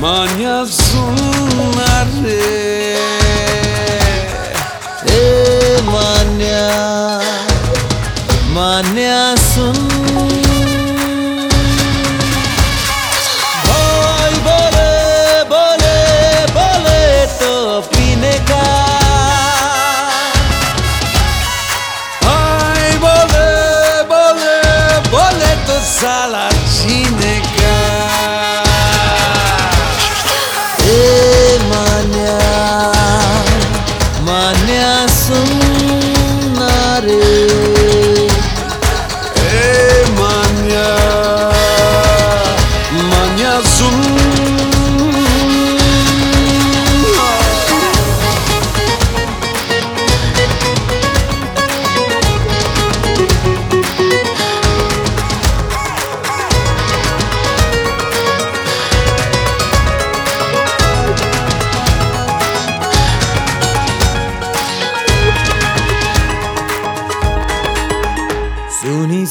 man yazsın arı E man ya man yazsın Saladineka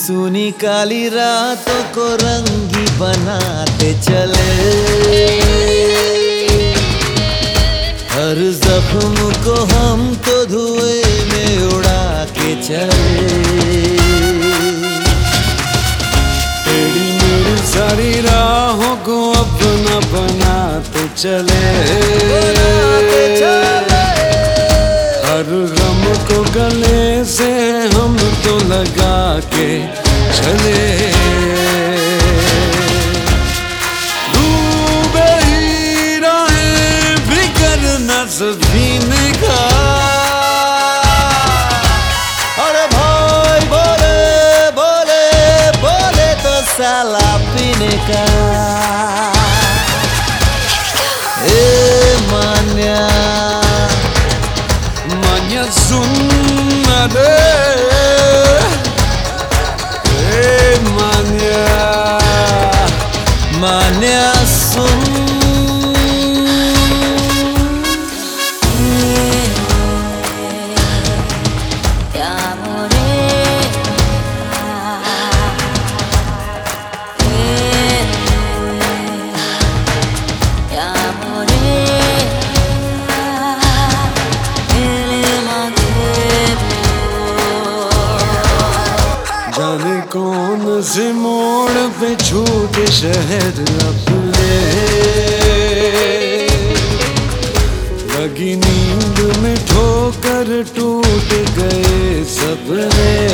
सुनी काली रातों को रंगी बनाते चले। हर जख्म को हम तो धुएँ में उड़ा के चले। तेरी मेरी सारी राहों को अपना बनाते चले। हर गम को गले से हम तो लगा के चले कौन से मोड़ पे छूटे शहर अपने? लगी नींद में ठोकर टूट गए सपने।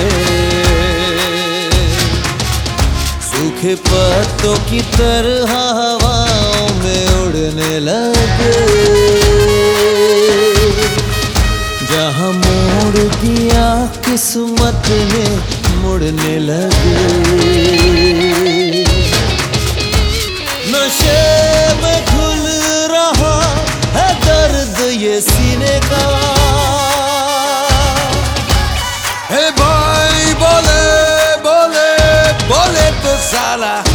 सूखे पत्तों की तरह हवाओं में उड़ने लगे। जहाँ मोड़ दिया किस्मत ने मुड़ने लगे। नशे में खुल रहा है दर्द ये सीने का। हे भाई, बोले बोले बोले तो साला।